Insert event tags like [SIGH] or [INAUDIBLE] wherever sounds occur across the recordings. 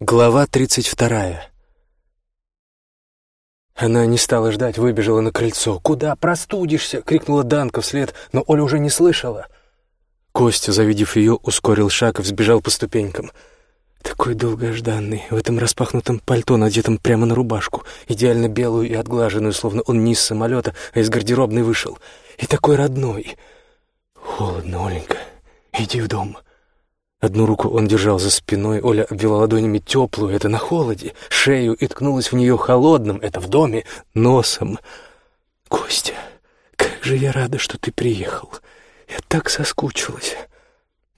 Глава тридцать вторая. Она не стала ждать, выбежала на крыльцо. «Куда? Простудишься!» — крикнула Данка вслед, но Оля уже не слышала. Костя, завидев ее, ускорил шаг и взбежал по ступенькам. Такой долгожданный, в этом распахнутом пальто, надетом прямо на рубашку, идеально белую и отглаженную, словно он не из самолета, а из гардеробной вышел. И такой родной. «Холодно, Оленька, иди в дом». Одну руку он держал за спиной, Оля обвела ладонями теплую, это на холоде, шею и ткнулась в нее холодным, это в доме, носом. «Костя, как же я рада, что ты приехал. Я так соскучилась».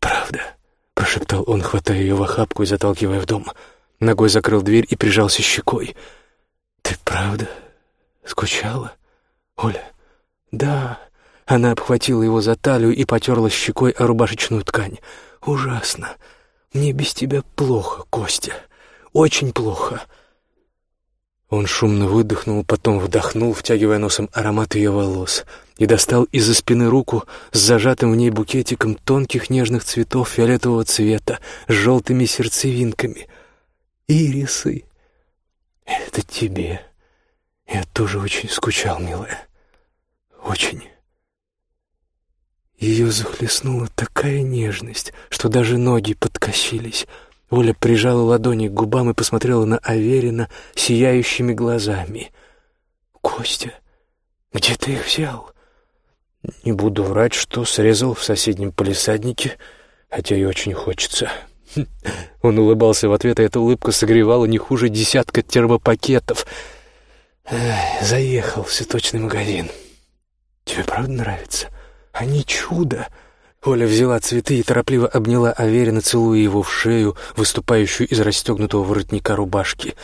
«Правда?» — прошептал он, хватая ее в охапку и заталкивая в дом. Ногой закрыл дверь и прижался щекой. «Ты правда скучала, Оля?» «Да». Она обхватила его за талию и потерла щекой о рубашечную ткань. «Ужасно. Мне без тебя плохо, Костя. Очень плохо». Он шумно выдохнул, потом вдохнул, втягивая носом аромат ее волос, и достал из-за спины руку с зажатым в ней букетиком тонких нежных цветов фиолетового цвета с желтыми сердцевинками. «Ирисы! Это тебе. Я тоже очень скучал, милая. Очень». Ее захлестнула такая нежность, что даже ноги подкосились. Оля прижала ладони к губам и посмотрела на Аверина сияющими глазами. «Костя, где ты их взял?» «Не буду врать, что срезал в соседнем полисаднике, хотя и очень хочется». [LAUGHS] Он улыбался в ответ, и эта улыбка согревала не хуже десятка термопакетов. «Заехал в цветочный магазин. Тебе правда нравится?» Они чудо!» Оля взяла цветы и торопливо обняла Аверина, целуя его в шею, выступающую из расстегнутого воротника рубашки.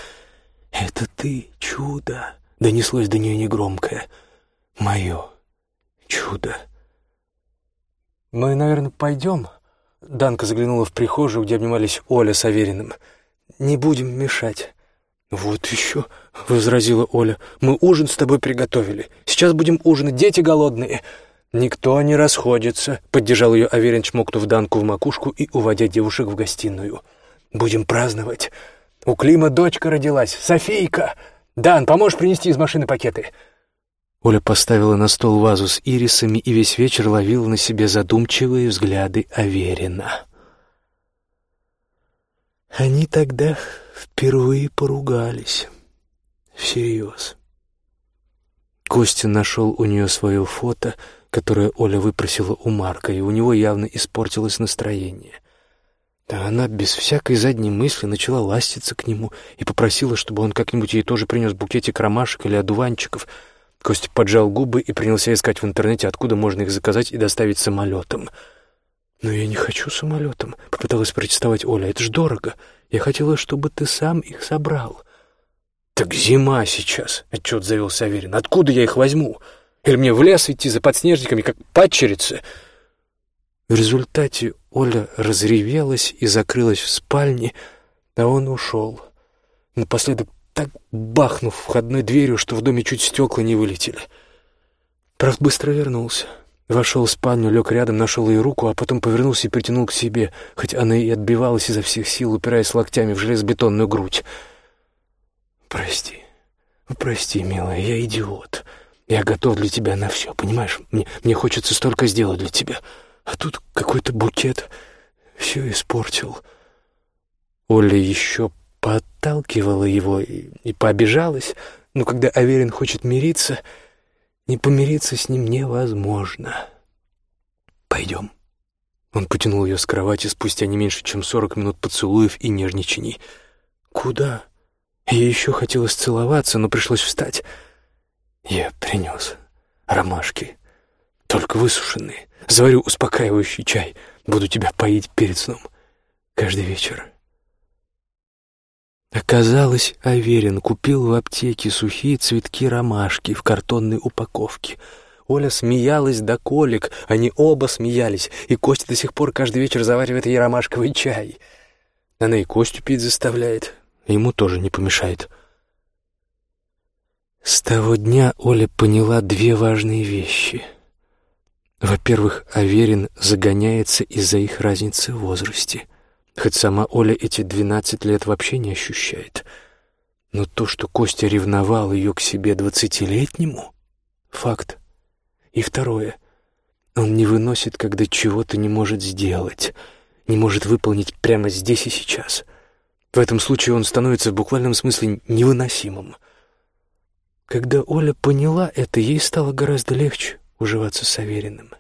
«Это ты, чудо!» — донеслось до нее негромкое. «Мое чудо!» «Мы, наверное, пойдем?» Данка заглянула в прихожую, где обнимались Оля с Авериным. «Не будем мешать». «Вот еще», — возразила Оля, — «мы ужин с тобой приготовили. Сейчас будем ужинать, дети голодные». «Никто не расходится», — поддержал ее Аверин, чмокнув Данку в макушку и уводя девушек в гостиную. «Будем праздновать. У Клима дочка родилась, Софийка. Дан, поможешь принести из машины пакеты?» Оля поставила на стол вазу с ирисами и весь вечер ловила на себе задумчивые взгляды Аверина. Они тогда впервые поругались. Всерьез. Костя нашел у нее свое фото — которое Оля выпросила у Марка, и у него явно испортилось настроение. Да она без всякой задней мысли начала ластиться к нему и попросила, чтобы он как-нибудь ей тоже принес букетик ромашек или одуванчиков. Костя поджал губы и принялся искать в интернете, откуда можно их заказать и доставить самолетом. «Но я не хочу самолетом», — попыталась протестовать Оля. «Это ж дорого. Я хотела, чтобы ты сам их собрал». «Так зима сейчас», — отчет завел Саверин. «Откуда я их возьму?» Или мне в лес идти за подснежниками, как падчерица?» В результате Оля разревелась и закрылась в спальне, а он ушел. Напоследок так бахнув входной дверью, что в доме чуть стекла не вылетели. Правда, быстро вернулся. Вошел в спальню, лег рядом, нашел ее руку, а потом повернулся и притянул к себе, хоть она и отбивалась изо всех сил, упираясь локтями в железобетонную грудь. «Прости, прости, милая, я идиот». Я готов для тебя на все, понимаешь? Мне, мне хочется столько сделать для тебя. А тут какой-то букет все испортил. Оля еще подталкивала его и, и пообижалась, но когда Аверин хочет мириться, не помириться с ним невозможно. «Пойдем». Он потянул ее с кровати спустя не меньше, чем сорок минут поцелуев и нежничаний. «Куда?» Я еще хотелось целоваться, но пришлось встать. Я принес ромашки, только высушенные. Заварю успокаивающий чай. Буду тебя поить перед сном. Каждый вечер. Оказалось, Аверин купил в аптеке сухие цветки ромашки в картонной упаковке. Оля смеялась до колик, они оба смеялись, и Костя до сих пор каждый вечер заваривает ей ромашковый чай. Она и Костю пить заставляет, ему тоже не помешает. — с того дня Оля поняла две важные вещи. Во-первых, Аверин загоняется из-за их разницы в возрасте. хоть сама Оля эти двенадцать лет вообще не ощущает. Но то, что Костя ревновал ее к себе двадцатилетнему — факт. И второе — он не выносит, когда чего-то не может сделать, не может выполнить прямо здесь и сейчас. В этом случае он становится в буквальном смысле невыносимым. Когда Оля поняла это, ей стало гораздо легче уживаться с Авериным.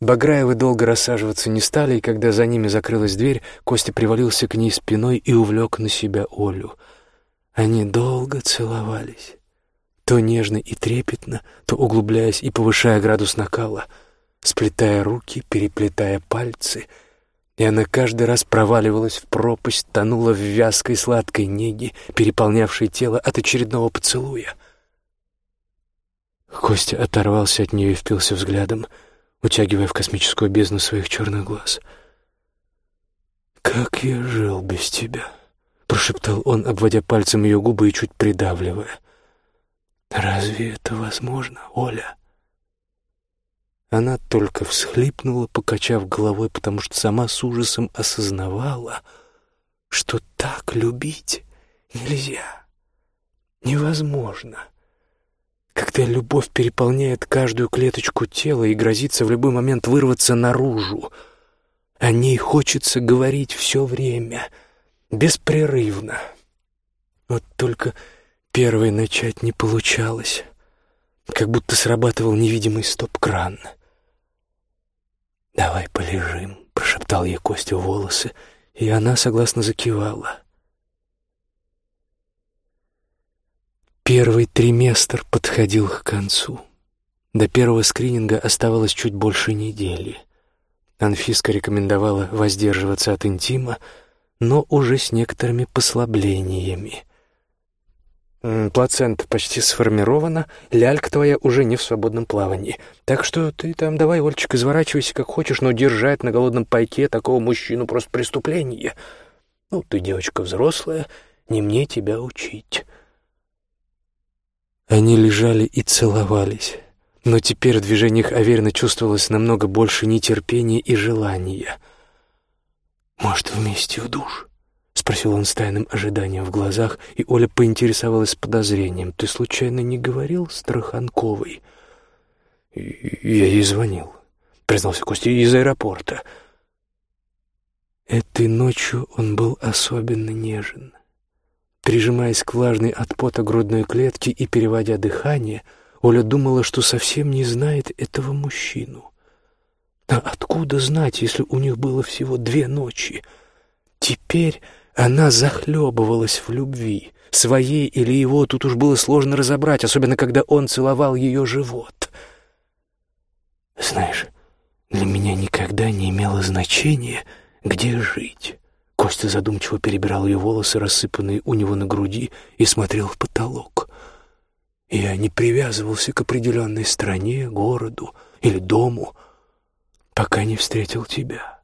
Баграевы долго рассаживаться не стали, и когда за ними закрылась дверь, Костя привалился к ней спиной и увлек на себя Олю. Они долго целовались, то нежно и трепетно, то углубляясь и повышая градус накала, сплетая руки, переплетая пальцы, и она каждый раз проваливалась в пропасть, тонула в вязкой сладкой неге, переполнявшей тело от очередного поцелуя. Костя оторвался от нее и впился взглядом — утягивая в космическую бездну своих черных глаз. «Как я жил без тебя!» — прошептал он, обводя пальцем ее губы и чуть придавливая. «Разве это возможно, Оля?» Она только всхлипнула, покачав головой, потому что сама с ужасом осознавала, что так любить нельзя, невозможно когда любовь переполняет каждую клеточку тела и грозится в любой момент вырваться наружу. О ней хочется говорить все время, беспрерывно. Вот только первой начать не получалось, как будто срабатывал невидимый стоп-кран. «Давай полежим», — прошептал ей Костя в волосы, и она согласно закивала. Первый триместр подходил к концу. До первого скрининга оставалось чуть больше недели. Анфиска рекомендовала воздерживаться от интима, но уже с некоторыми послаблениями. «Плацента почти сформирована, лялька твоя уже не в свободном плавании. Так что ты там давай, Ольчик, изворачивайся как хочешь, но держать на голодном пайке такого мужчину просто преступление. Ну, ты девочка взрослая, не мне тебя учить». Они лежали и целовались, но теперь в движениях Аверина чувствовалось намного больше нетерпения и желания. «Может, вместе в душ?» — спросил он с тайным ожиданием в глазах, и Оля поинтересовалась с подозрением. «Ты случайно не говорил с Троханковой?» «Я ей звонил», — признался Костя, — «из аэропорта». Этой ночью он был особенно нежен. Прижимаясь к влажной от пота грудной клетке и переводя дыхание, Оля думала, что совсем не знает этого мужчину. А откуда знать, если у них было всего две ночи? Теперь она захлебывалась в любви. Своей или его тут уж было сложно разобрать, особенно когда он целовал ее живот. «Знаешь, для меня никогда не имело значения, где жить». Костя задумчиво перебирал ее волосы, рассыпанные у него на груди, и смотрел в потолок. Я не привязывался к определенной стране, городу или дому, пока не встретил тебя.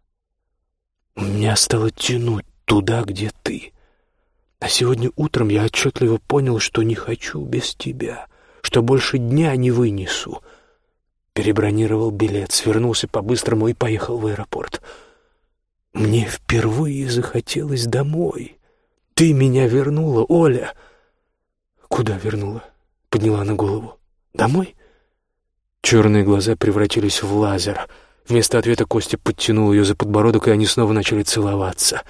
Меня стало тянуть туда, где ты. А сегодня утром я отчетливо понял, что не хочу без тебя, что больше дня не вынесу. Перебронировал билет, свернулся по-быстрому и поехал в аэропорт — мне впервые захотелось домой. Ты меня вернула, Оля. Куда вернула? Подняла на голову. Домой? Черные глаза превратились в лазер. Вместо ответа Костя подтянул ее за подбородок, и они снова начали целоваться.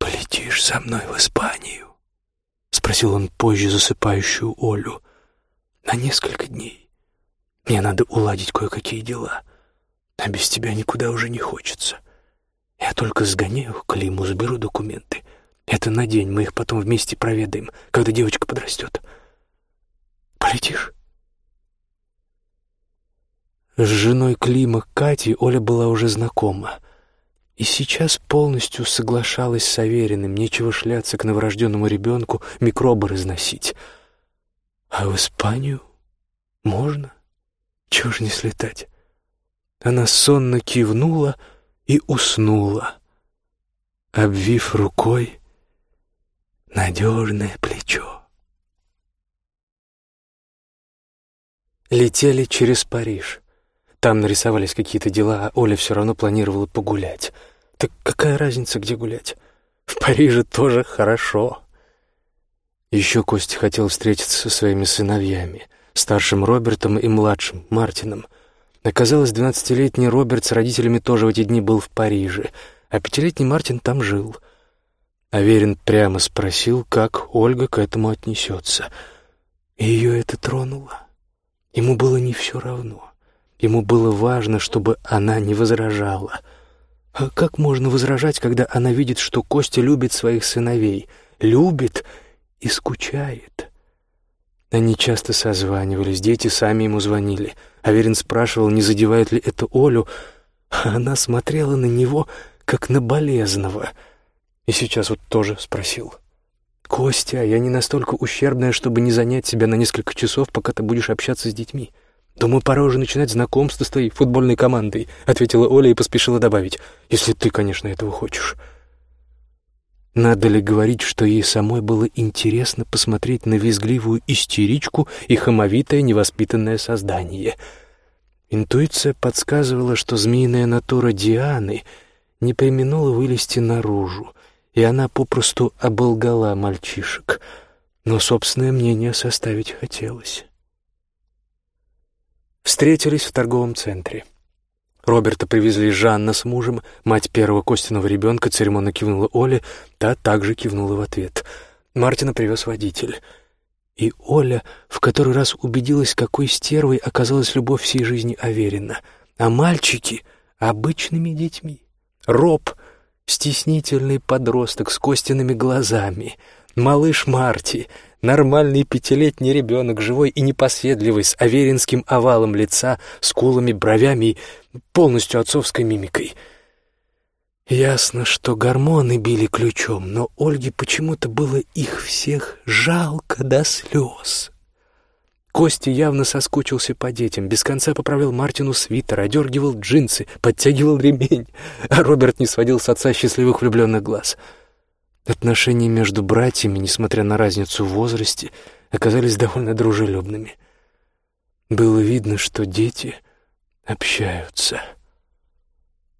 «Полетишь со мной в Испанию?» — спросил он позже засыпающую Олю. «На несколько дней. Мне надо уладить кое-какие дела». А без тебя никуда уже не хочется. Я только сгоняю к Климу, заберу документы. Это на день, мы их потом вместе проведаем, когда девочка подрастет. Полетишь?» С женой Клима Кати Оля была уже знакома. И сейчас полностью соглашалась с Авериным, нечего шляться к новорожденному ребенку, микробы разносить. А в Испанию можно? Чего ж не слетать? Она сонно кивнула и уснула, обвив рукой надежное плечо. Летели через Париж. Там нарисовались какие-то дела, а Оля все равно планировала погулять. Так какая разница, где гулять? В Париже тоже хорошо. Еще Костя хотел встретиться со своими сыновьями, старшим Робертом и младшим Мартином. Оказалось, двенадцатилетний Роберт с родителями тоже в эти дни был в Париже, а пятилетний Мартин там жил. Аверин прямо спросил, как Ольга к этому отнесется. И ее это тронуло. Ему было не все равно. Ему было важно, чтобы она не возражала. А как можно возражать, когда она видит, что Костя любит своих сыновей? Любит и скучает. Они часто созванивались, дети сами ему звонили. Аверин спрашивал, не задевает ли это Олю, она смотрела на него, как на болезного. И сейчас вот тоже спросил. «Костя, я не настолько ущербная, чтобы не занять себя на несколько часов, пока ты будешь общаться с детьми. «Думаю, пора уже начинать знакомство с твоей футбольной командой», — ответила Оля и поспешила добавить. «Если ты, конечно, этого хочешь». Надо ли говорить, что ей самой было интересно посмотреть на визгливую истеричку и хамовитое невоспитанное создание? Интуиция подсказывала, что змеиная натура Дианы не применула вылезти наружу, и она попросту оболгала мальчишек, но собственное мнение составить хотелось. Встретились в торговом центре. Роберта привезли Жанна с мужем, мать первого Костиного ребенка церемонно кивнула Оле, та также кивнула в ответ. Мартина привез водитель. И Оля в который раз убедилась, какой стервой оказалась любовь всей жизни Аверина, а мальчики — обычными детьми. Роб — стеснительный подросток с Костиными глазами, малыш Марти — Нормальный пятилетний ребенок, живой и непоседливый, с аверинским овалом лица, скулами, бровями и полностью отцовской мимикой. Ясно, что гормоны били ключом, но Ольге почему-то было их всех жалко до слез. Костя явно соскучился по детям, без конца поправлял Мартину свитер, одергивал джинсы, подтягивал ремень, а Роберт не сводил с отца счастливых влюбленных глаз — Отношения между братьями, несмотря на разницу в возрасте, оказались довольно дружелюбными. Было видно, что дети общаются.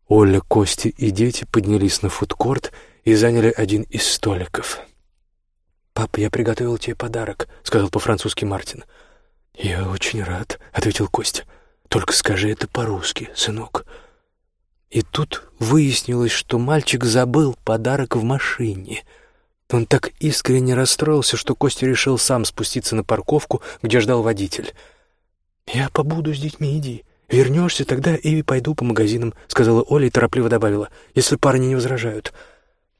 Оля, Костя и дети поднялись на фудкорт и заняли один из столиков. «Папа, я приготовил тебе подарок», — сказал по-французски Мартин. «Я очень рад», — ответил Костя. «Только скажи это по-русски, сынок». И тут выяснилось, что мальчик забыл подарок в машине. Он так искренне расстроился, что Костя решил сам спуститься на парковку, где ждал водитель. «Я побуду с детьми, иди. Вернешься, тогда и пойду по магазинам», — сказала Оля и торопливо добавила, «если парни не возражают».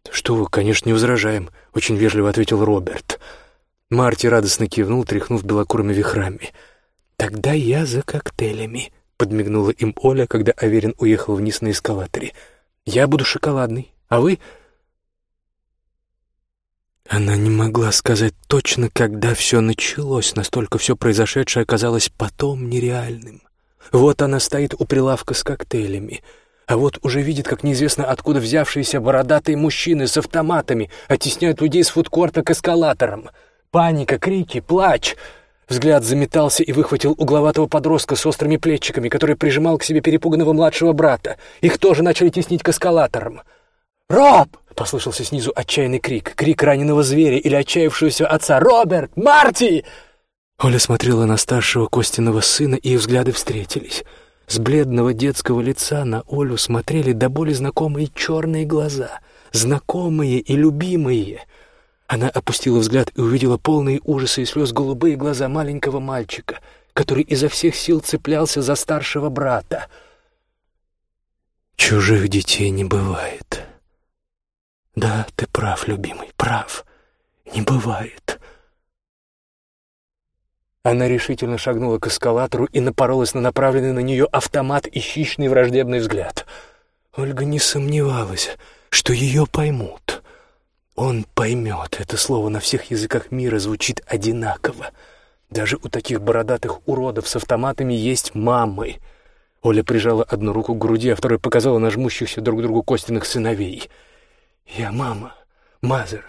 «Что вы, конечно, не возражаем», — очень вежливо ответил Роберт. Марти радостно кивнул, тряхнув белокурыми вихрами. «Тогда я за коктейлями», подмигнула им Оля, когда Аверин уехал вниз на эскалаторе. «Я буду шоколадный, а вы...» Она не могла сказать точно, когда все началось, настолько все произошедшее оказалось потом нереальным. Вот она стоит у прилавка с коктейлями, а вот уже видит, как неизвестно откуда взявшиеся бородатые мужчины с автоматами оттесняют людей с фудкорта к эскалаторам. Паника, крики, плач — Взгляд заметался и выхватил угловатого подростка с острыми плечиками, который прижимал к себе перепуганного младшего брата. Их тоже начали теснить к эскалаторам. «Роб!» — послышался снизу отчаянный крик. Крик раненого зверя или отчаявшегося отца. «Роберт! Марти!» Оля смотрела на старшего Костиного сына, и их взгляды встретились. С бледного детского лица на Олю смотрели до боли знакомые черные глаза. Знакомые и любимые — она опустила взгляд и увидела полные ужаса и слез голубые глаза маленького мальчика, который изо всех сил цеплялся за старшего брата. «Чужих детей не бывает». «Да, ты прав, любимый, прав. Не бывает». Она решительно шагнула к эскалатору и напоролась на направленный на нее автомат и хищный враждебный взгляд. Ольга не сомневалась, что ее поймут. Он поймет. Это слово на всех языках мира звучит одинаково. Даже у таких бородатых уродов с автоматами есть мамы. Оля прижала одну руку к груди, а второй показала на жмущихся друг другу Костиных сыновей. «Я мама. Мазер.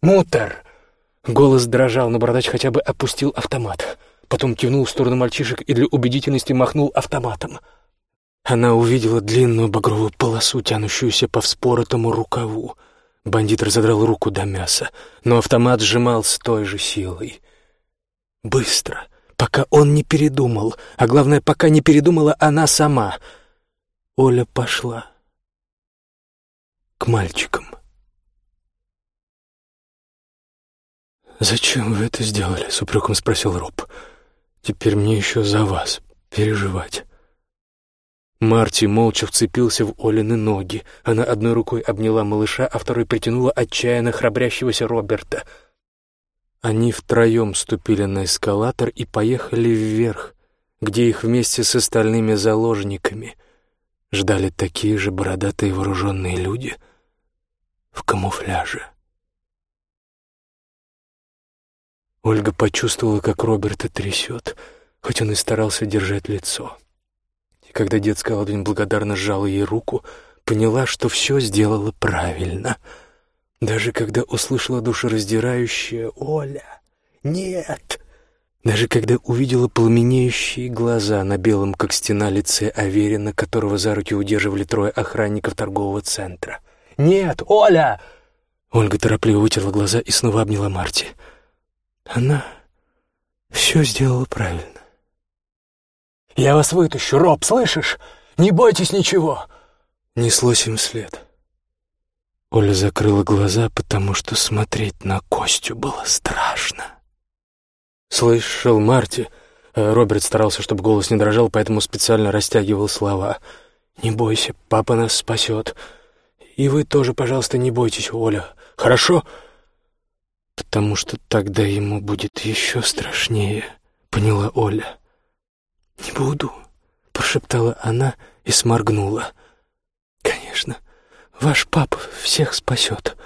Мутер!» Голос дрожал, но бородач хотя бы опустил автомат. Потом кивнул в сторону мальчишек и для убедительности махнул автоматом. Она увидела длинную багровую полосу, тянущуюся по вспоротому рукаву. Бандит разодрал руку до мяса, но автомат сжимал с той же силой. Быстро, пока он не передумал, а главное, пока не передумала она сама. Оля пошла к мальчикам. «Зачем вы это сделали?» — с упреком спросил Роб. «Теперь мне еще за вас переживать». Марти молча вцепился в Олины ноги. Она одной рукой обняла малыша, а второй притянула отчаянно храбрящегося Роберта. Они втроем ступили на эскалатор и поехали вверх, где их вместе с остальными заложниками ждали такие же бородатые вооруженные люди в камуфляже. Ольга почувствовала, как Роберта трясет, хоть он и старался держать лицо когда детская ладонь благодарно сжала ей руку, поняла, что все сделала правильно. Даже когда услышала душераздирающее «Оля, нет!» Даже когда увидела пламенеющие глаза на белом, как стена, лице Аверина, которого за руки удерживали трое охранников торгового центра. «Нет, Оля!» Ольга торопливо вытерла глаза и снова обняла Марти. Она все сделала правильно. «Я вас вытащу, Роб, слышишь? Не бойтесь ничего!» Неслось им вслед. Оля закрыла глаза, потому что смотреть на Костю было страшно. «Слышал, Марти?» э, Роберт старался, чтобы голос не дрожал, поэтому специально растягивал слова. «Не бойся, папа нас спасет. И вы тоже, пожалуйста, не бойтесь, Оля. Хорошо?» «Потому что тогда ему будет еще страшнее», — поняла Оля. «Не буду», — прошептала она и сморгнула. «Конечно, ваш папа всех спасет».